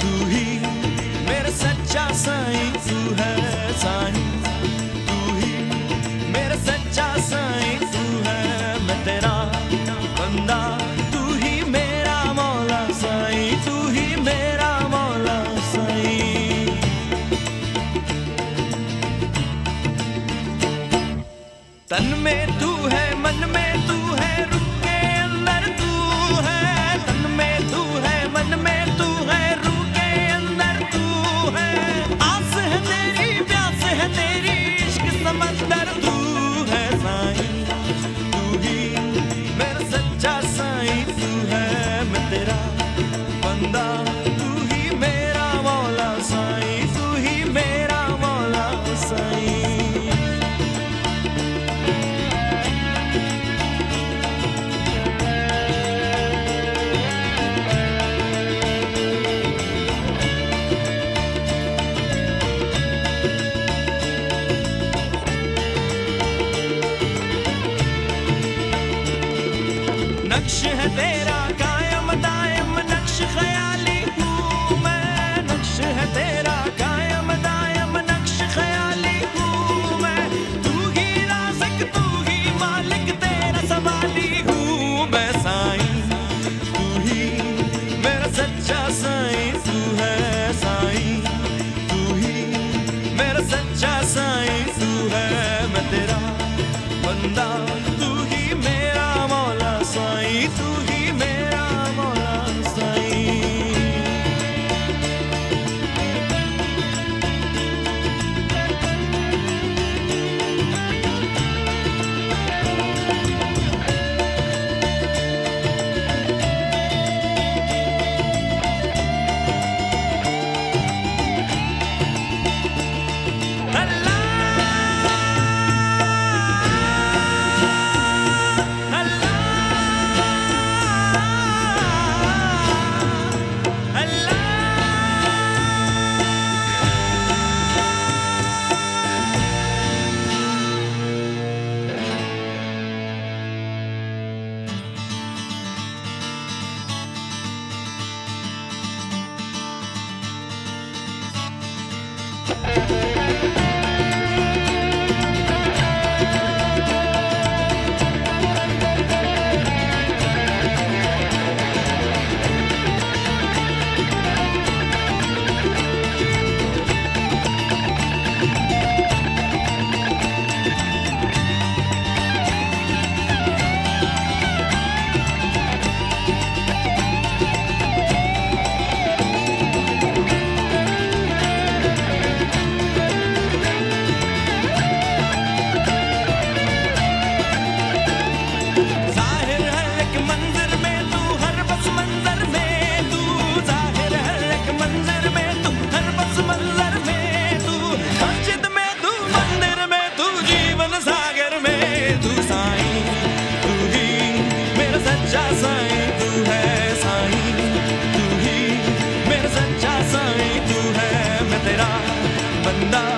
तू ही मेरा सच्चा साई, तू है साई। तू ही मेरा सच्चा साई, तू है मैं तेरा बंदा। तू ही मेरा मौला साई, तू ही मेरा मौला साई। तन में तू है, मन में तू है रूह सच्चा साईं तू है मैं तेरा बंदा। तू